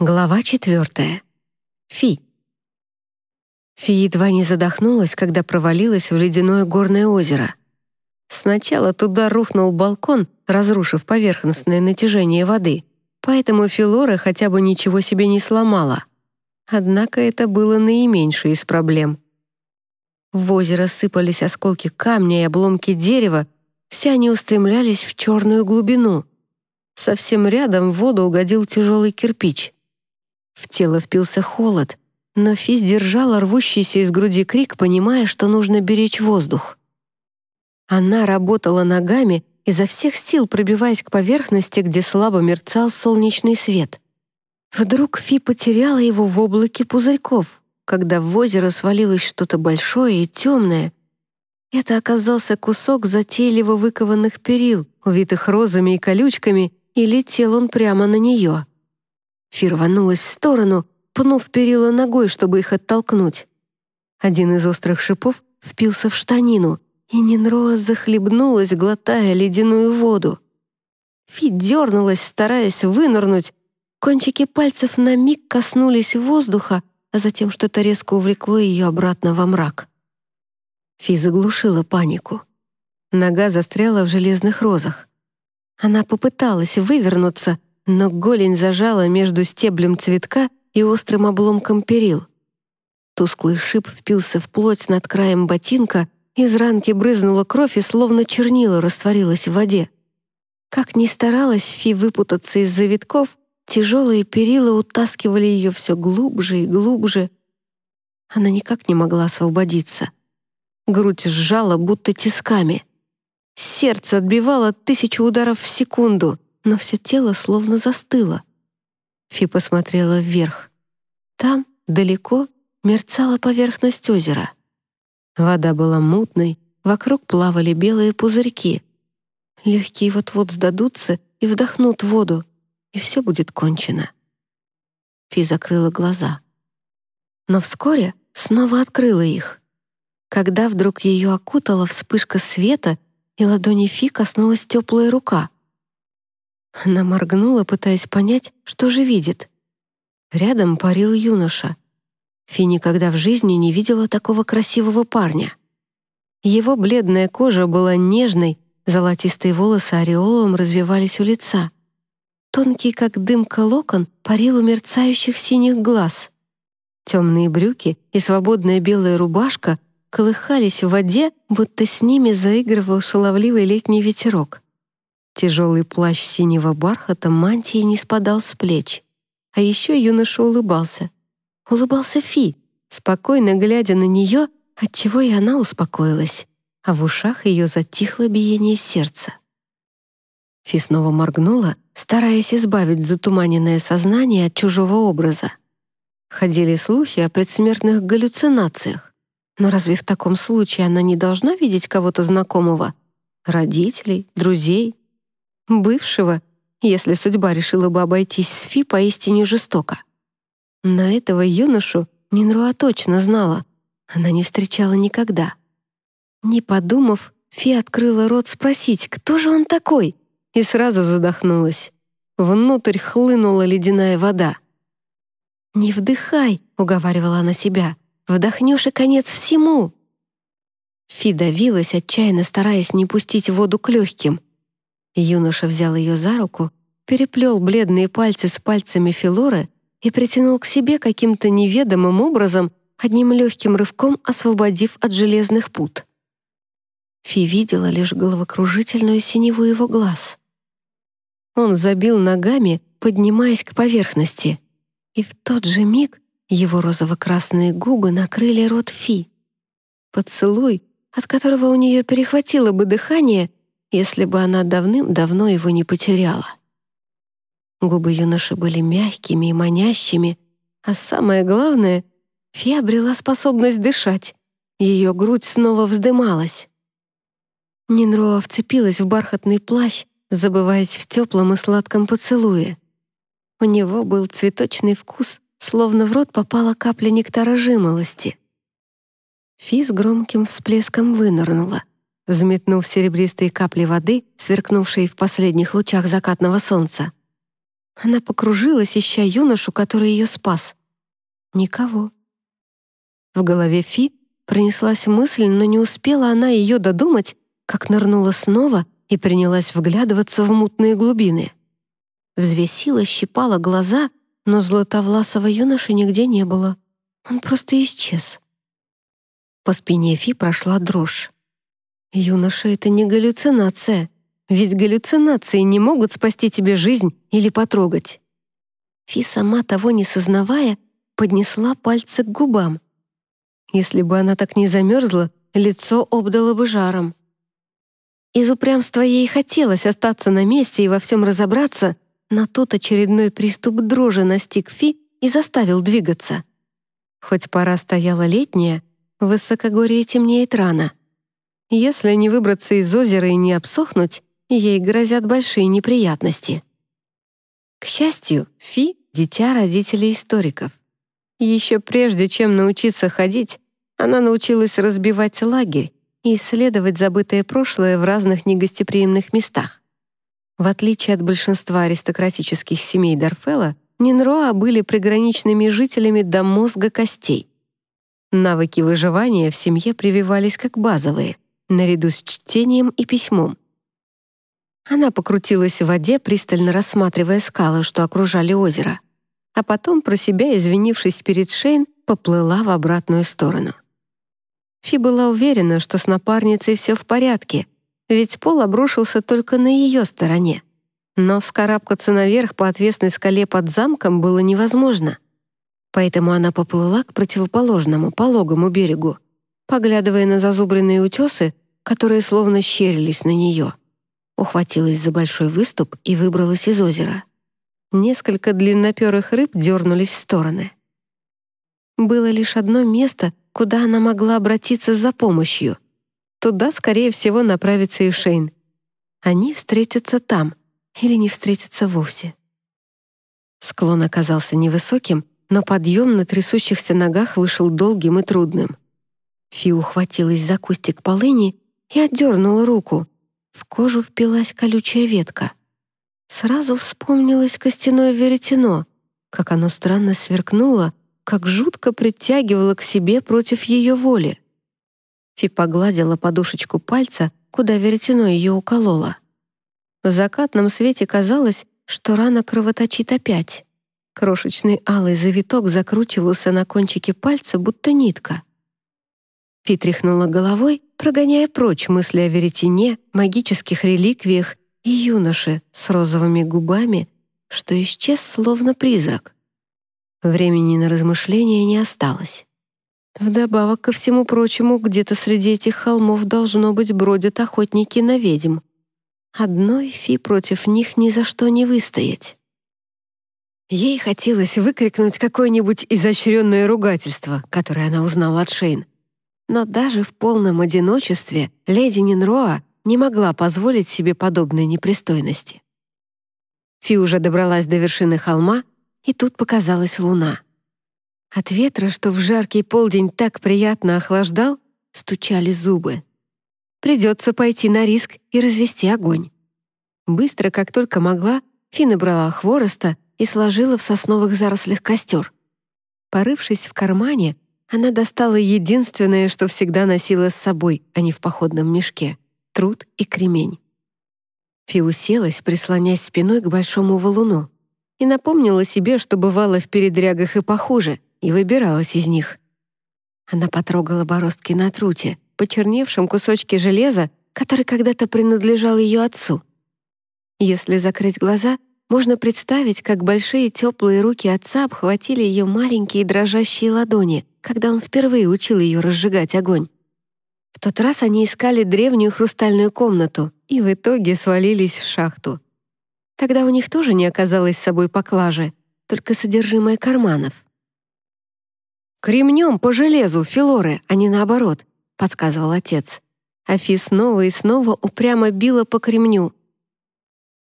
Глава четвертая. Фи. Фи едва не задохнулась, когда провалилась в ледяное горное озеро. Сначала туда рухнул балкон, разрушив поверхностное натяжение воды, поэтому Филора хотя бы ничего себе не сломала. Однако это было наименьшее из проблем. В озеро сыпались осколки камня и обломки дерева, все они устремлялись в черную глубину. Совсем рядом в воду угодил тяжелый кирпич. В тело впился холод, но Фи сдержала рвущийся из груди крик, понимая, что нужно беречь воздух. Она работала ногами, изо всех сил пробиваясь к поверхности, где слабо мерцал солнечный свет. Вдруг Фи потеряла его в облаке пузырьков, когда в озеро свалилось что-то большое и темное. Это оказался кусок затейливо выкованных перил, увитых розами и колючками, и летел он прямо на нее. Фи рванулась в сторону, пнув перила ногой, чтобы их оттолкнуть. Один из острых шипов впился в штанину, и Нинроа захлебнулась, глотая ледяную воду. Фи дернулась, стараясь вынырнуть. Кончики пальцев на миг коснулись воздуха, а затем что-то резко увлекло ее обратно во мрак. Фи заглушила панику. Нога застряла в железных розах. Она попыталась вывернуться, но голень зажала между стеблем цветка и острым обломком перил. Тусклый шип впился в плоть над краем ботинка, из ранки брызнула кровь и словно чернила растворилась в воде. Как ни старалась Фи выпутаться из завитков, тяжелые перила утаскивали ее все глубже и глубже. Она никак не могла освободиться. Грудь сжала, будто тисками. Сердце отбивало тысячу ударов в секунду но все тело словно застыло. Фи посмотрела вверх. Там, далеко, мерцала поверхность озера. Вода была мутной, вокруг плавали белые пузырьки. Легкие вот-вот сдадутся и вдохнут воду, и все будет кончено. Фи закрыла глаза. Но вскоре снова открыла их. Когда вдруг ее окутала вспышка света, и ладони Фи коснулась теплая рука. Она моргнула, пытаясь понять, что же видит. Рядом парил юноша. Фи никогда в жизни не видела такого красивого парня. Его бледная кожа была нежной, золотистые волосы ореолом развивались у лица. Тонкий, как дымка локон, парил у мерцающих синих глаз. Темные брюки и свободная белая рубашка колыхались в воде, будто с ними заигрывал шаловливый летний ветерок. Тяжелый плащ синего бархата мантии не спадал с плеч. А еще юноша улыбался. Улыбался Фи, спокойно глядя на нее, отчего и она успокоилась, а в ушах ее затихло биение сердца. Фи снова моргнула, стараясь избавить затуманенное сознание от чужого образа. Ходили слухи о предсмертных галлюцинациях. Но разве в таком случае она не должна видеть кого-то знакомого? Родителей, друзей? Бывшего, если судьба решила бы обойтись с Фи поистине жестоко. На этого юношу Нинруа точно знала. Она не встречала никогда. Не подумав, Фи открыла рот спросить, кто же он такой, и сразу задохнулась. Внутрь хлынула ледяная вода. «Не вдыхай», — уговаривала она себя, — «вдохнешь и конец всему». Фи давилась, отчаянно стараясь не пустить воду к легким, Юноша взял ее за руку, переплел бледные пальцы с пальцами Филоры и притянул к себе каким-то неведомым образом, одним легким рывком освободив от железных пут. Фи видела лишь головокружительную синеву его глаз. Он забил ногами, поднимаясь к поверхности, и в тот же миг его розово-красные губы накрыли рот Фи. Поцелуй, от которого у нее перехватило бы дыхание, если бы она давным-давно его не потеряла. Губы юноши были мягкими и манящими, а самое главное, Фи обрела способность дышать. Ее грудь снова вздымалась. Нинроа вцепилась в бархатный плащ, забываясь в теплом и сладком поцелуе. У него был цветочный вкус, словно в рот попала капля нектара жимолости. Фи с громким всплеском вынырнула — взметнув серебристые капли воды, сверкнувшие в последних лучах закатного солнца. Она покружилась, ища юношу, который ее спас. Никого. В голове Фи пронеслась мысль, но не успела она ее додумать, как нырнула снова и принялась вглядываться в мутные глубины. Взвесила, щипала глаза, но златовласого юноши нигде не было. Он просто исчез. По спине Фи прошла дрожь. «Юноша — это не галлюцинация, ведь галлюцинации не могут спасти тебе жизнь или потрогать». Фи, сама того не сознавая, поднесла пальцы к губам. Если бы она так не замерзла, лицо обдало бы жаром. Из упрямства ей хотелось остаться на месте и во всем разобраться, но тут очередной приступ дрожи настиг Фи и заставил двигаться. Хоть пора стояла летняя, высокогорье темнеет рано. Если не выбраться из озера и не обсохнуть, ей грозят большие неприятности. К счастью, Фи — дитя родителей историков. Еще прежде, чем научиться ходить, она научилась разбивать лагерь и исследовать забытое прошлое в разных негостеприимных местах. В отличие от большинства аристократических семей Дарфела, Нинроа были приграничными жителями до мозга костей. Навыки выживания в семье прививались как базовые, наряду с чтением и письмом. Она покрутилась в воде, пристально рассматривая скалы, что окружали озеро, а потом, про себя извинившись перед Шейн, поплыла в обратную сторону. Фи была уверена, что с напарницей все в порядке, ведь пол обрушился только на ее стороне. Но вскарабкаться наверх по отвесной скале под замком было невозможно. Поэтому она поплыла к противоположному, пологому берегу, поглядывая на зазубренные утесы, которые словно щерились на нее. Ухватилась за большой выступ и выбралась из озера. Несколько длинноперых рыб дернулись в стороны. Было лишь одно место, куда она могла обратиться за помощью. Туда, скорее всего, направится и Шейн. Они встретятся там или не встретятся вовсе. Склон оказался невысоким, но подъем на трясущихся ногах вышел долгим и трудным. Фи ухватилась за кустик полыни и отдернула руку. В кожу впилась колючая ветка. Сразу вспомнилось костяное веретено, как оно странно сверкнуло, как жутко притягивало к себе против ее воли. Фи погладила подушечку пальца, куда веретено ее укололо. В закатном свете казалось, что рана кровоточит опять. Крошечный алый завиток закручивался на кончике пальца, будто нитка. Фи тряхнула головой, прогоняя прочь мысли о веретене, магических реликвиях и юноше с розовыми губами, что исчез словно призрак. Времени на размышления не осталось. Вдобавок ко всему прочему, где-то среди этих холмов должно быть бродят охотники на ведьм. Одной Фи против них ни за что не выстоять. Ей хотелось выкрикнуть какое-нибудь изощренное ругательство, которое она узнала от Шейн. Но даже в полном одиночестве леди Нинроа не могла позволить себе подобной непристойности. Фи уже добралась до вершины холма и тут показалась луна. От ветра, что в жаркий полдень так приятно охлаждал, стучали зубы. Придется пойти на риск и развести огонь. Быстро, как только могла, Фи набрала хвороста и сложила в сосновых зарослях костер. Порывшись в кармане, она достала единственное, что всегда носила с собой, а не в походном мешке — труд и кремень. Фи уселась, прислонясь спиной к большому валуну и напомнила себе, что бывало в передрягах и похуже, и выбиралась из них. Она потрогала бороздки на труте, почерневшем кусочке железа, который когда-то принадлежал ее отцу. Если закрыть глаза, можно представить, как большие теплые руки отца обхватили ее маленькие дрожащие ладони, когда он впервые учил ее разжигать огонь. В тот раз они искали древнюю хрустальную комнату и в итоге свалились в шахту. Тогда у них тоже не оказалось с собой поклажи, только содержимое карманов. «Кремнем по железу, Филоры, а не наоборот», — подсказывал отец. Афи снова и снова упрямо била по кремню.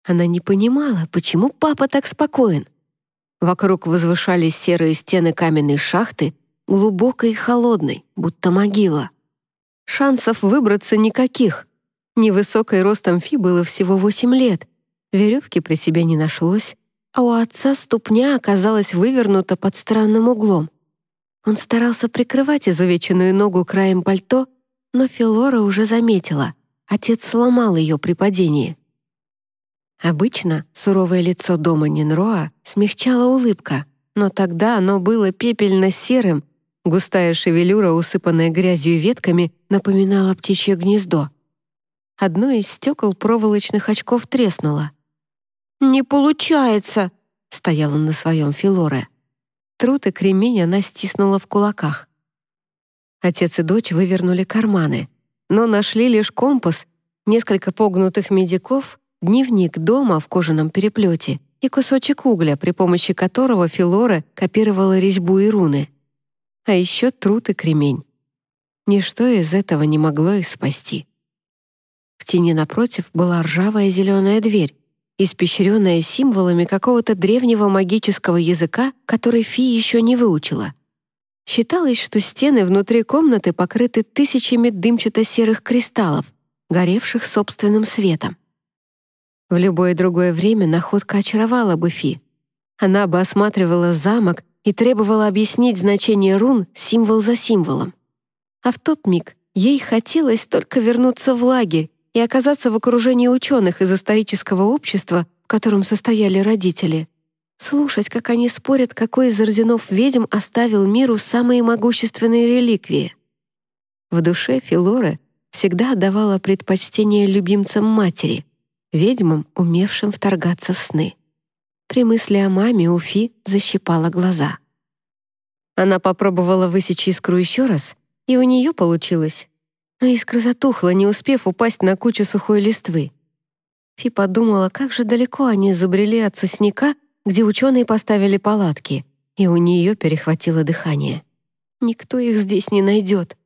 Она не понимала, почему папа так спокоен. Вокруг возвышались серые стены каменной шахты, глубокой и холодной, будто могила. Шансов выбраться никаких. Невысокой ростом Фи было всего восемь лет, Веревки при себе не нашлось, а у отца ступня оказалась вывернута под странным углом. Он старался прикрывать изувеченную ногу краем пальто, но Филора уже заметила. Отец сломал ее при падении. Обычно суровое лицо дома Нинроа смягчала улыбка, но тогда оно было пепельно-серым, густая шевелюра, усыпанная грязью и ветками, напоминала птичье гнездо. Одно из стекол проволочных очков треснуло. «Не получается!» — стояла на своем Филоре. Труд и кремень она стиснула в кулаках. Отец и дочь вывернули карманы, но нашли лишь компас, несколько погнутых медиков, дневник дома в кожаном переплете и кусочек угля, при помощи которого Филора копировала резьбу и руны. А еще труд и кремень. Ничто из этого не могло их спасти. В тени напротив была ржавая зеленая дверь, испещренная символами какого-то древнего магического языка, который Фи еще не выучила. Считалось, что стены внутри комнаты покрыты тысячами дымчато-серых кристаллов, горевших собственным светом. В любое другое время находка очаровала бы Фи. Она бы осматривала замок и требовала объяснить значение рун символ за символом. А в тот миг ей хотелось только вернуться в лагерь и оказаться в окружении ученых из исторического общества, в котором состояли родители. Слушать, как они спорят, какой из орденов ведьм оставил миру самые могущественные реликвии. В душе Филоры всегда отдавала предпочтение любимцам матери, ведьмам, умевшим вторгаться в сны. При мысли о маме Уфи защипала глаза. Она попробовала высечь искру еще раз, и у нее получилось но искра затухла, не успев упасть на кучу сухой листвы. Фи подумала, как же далеко они забрели от сосняка, где ученые поставили палатки, и у нее перехватило дыхание. Никто их здесь не найдет.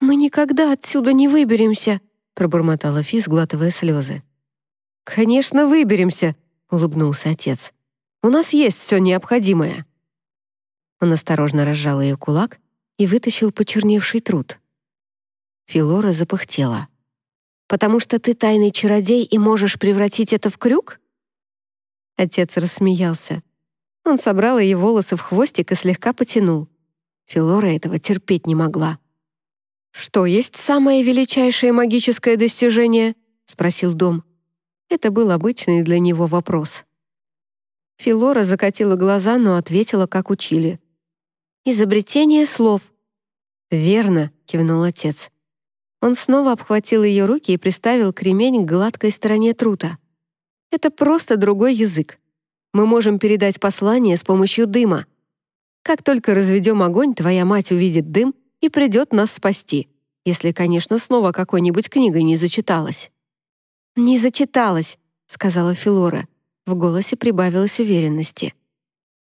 «Мы никогда отсюда не выберемся», — пробормотала Фи, сглатывая слезы. «Конечно, выберемся», — улыбнулся отец. «У нас есть все необходимое». Он осторожно разжал ее кулак и вытащил почерневший труд. Филора запыхтела. «Потому что ты тайный чародей и можешь превратить это в крюк?» Отец рассмеялся. Он собрал ее волосы в хвостик и слегка потянул. Филора этого терпеть не могла. «Что есть самое величайшее магическое достижение?» — спросил Дом. Это был обычный для него вопрос. Филора закатила глаза, но ответила, как учили. «Изобретение слов». «Верно», — кивнул отец. Он снова обхватил ее руки и приставил кремень к гладкой стороне трута. «Это просто другой язык. Мы можем передать послание с помощью дыма. Как только разведем огонь, твоя мать увидит дым и придет нас спасти, если, конечно, снова какой-нибудь книгой не зачиталась». «Не зачиталась», — сказала Филора. В голосе прибавилось уверенности.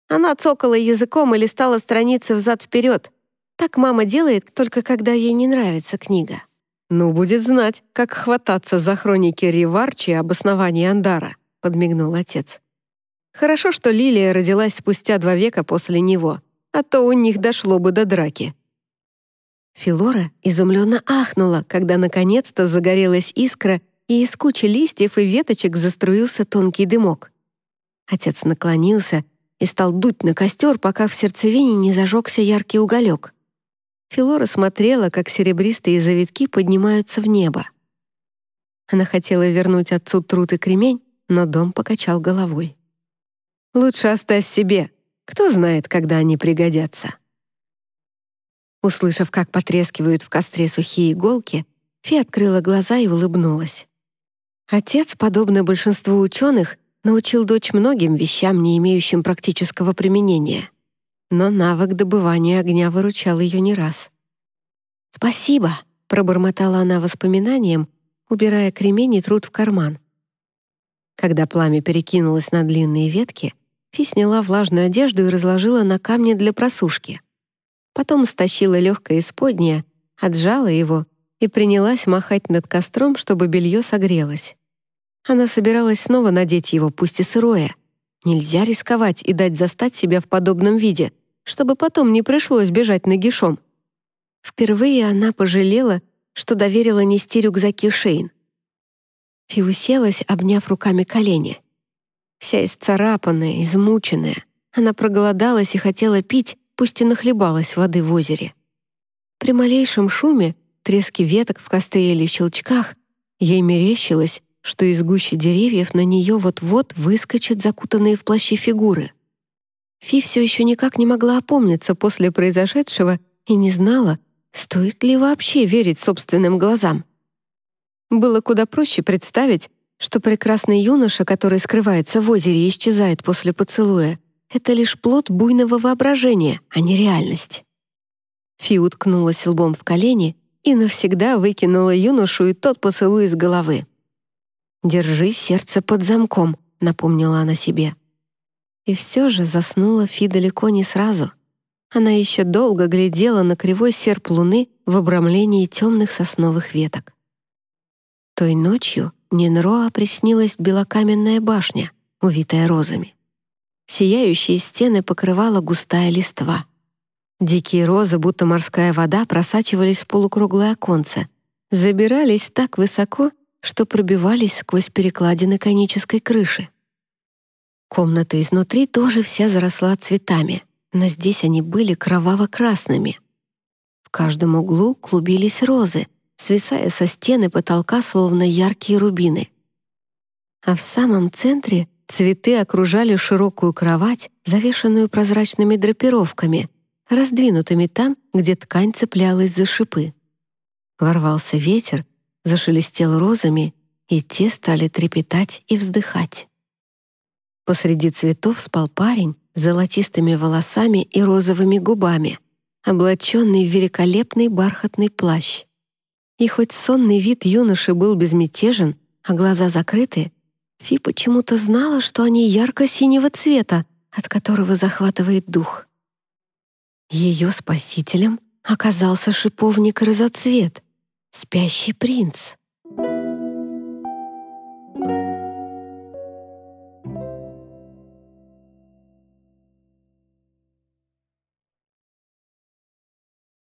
Она цокала языком и листала страницы взад-вперед. Так мама делает, только когда ей не нравится книга. «Ну, будет знать, как хвататься за хроники Риварчи об основании Андара», — подмигнул отец. «Хорошо, что Лилия родилась спустя два века после него, а то у них дошло бы до драки». Филора изумленно ахнула, когда наконец-то загорелась искра, и из кучи листьев и веточек заструился тонкий дымок. Отец наклонился и стал дуть на костер, пока в сердцевине не зажегся яркий уголек. Филора смотрела, как серебристые завитки поднимаются в небо. Она хотела вернуть отцу труд и кремень, но дом покачал головой. «Лучше оставь себе. Кто знает, когда они пригодятся». Услышав, как потрескивают в костре сухие иголки, Фи открыла глаза и улыбнулась. Отец, подобно большинству ученых, научил дочь многим вещам, не имеющим практического применения но навык добывания огня выручал ее не раз. «Спасибо», — пробормотала она воспоминанием, убирая кремень и труд в карман. Когда пламя перекинулось на длинные ветки, Фи сняла влажную одежду и разложила на камне для просушки. Потом стащила легкое исподнее, отжала его и принялась махать над костром, чтобы белье согрелось. Она собиралась снова надеть его, пусть и сырое. Нельзя рисковать и дать застать себя в подобном виде, чтобы потом не пришлось бежать нагишом. Впервые она пожалела, что доверила нести рюкзаки Шейн. Фи уселась, обняв руками колени. Вся исцарапанная, измученная. Она проголодалась и хотела пить, пусть и нахлебалась воды в озере. При малейшем шуме, треске веток в костре или щелчках, ей мерещилось, что из гущи деревьев на нее вот-вот выскочат закутанные в плащи фигуры. Фи все еще никак не могла опомниться после произошедшего и не знала, стоит ли вообще верить собственным глазам. Было куда проще представить, что прекрасный юноша, который скрывается в озере и исчезает после поцелуя, это лишь плод буйного воображения, а не реальность. Фи уткнулась лбом в колени и навсегда выкинула юношу и тот поцелуй из головы. «Держи сердце под замком», — напомнила она себе. И все же заснула Фи далеко не сразу. Она еще долго глядела на кривой серп луны в обрамлении темных сосновых веток. Той ночью Нинроа приснилась белокаменная башня, увитая розами. Сияющие стены покрывала густая листва. Дикие розы, будто морская вода, просачивались в полукруглое оконце, забирались так высоко, что пробивались сквозь перекладины конической крыши. Комната изнутри тоже вся заросла цветами, но здесь они были кроваво-красными. В каждом углу клубились розы, свисая со стены потолка, словно яркие рубины. А в самом центре цветы окружали широкую кровать, завешенную прозрачными драпировками, раздвинутыми там, где ткань цеплялась за шипы. Ворвался ветер, зашелестел розами, и те стали трепетать и вздыхать. Посреди цветов спал парень с золотистыми волосами и розовыми губами, облаченный в великолепный бархатный плащ. И хоть сонный вид юноши был безмятежен, а глаза закрыты, Фи почему-то знала, что они ярко-синего цвета, от которого захватывает дух. Ее спасителем оказался шиповник разоцвет — Спящий принц.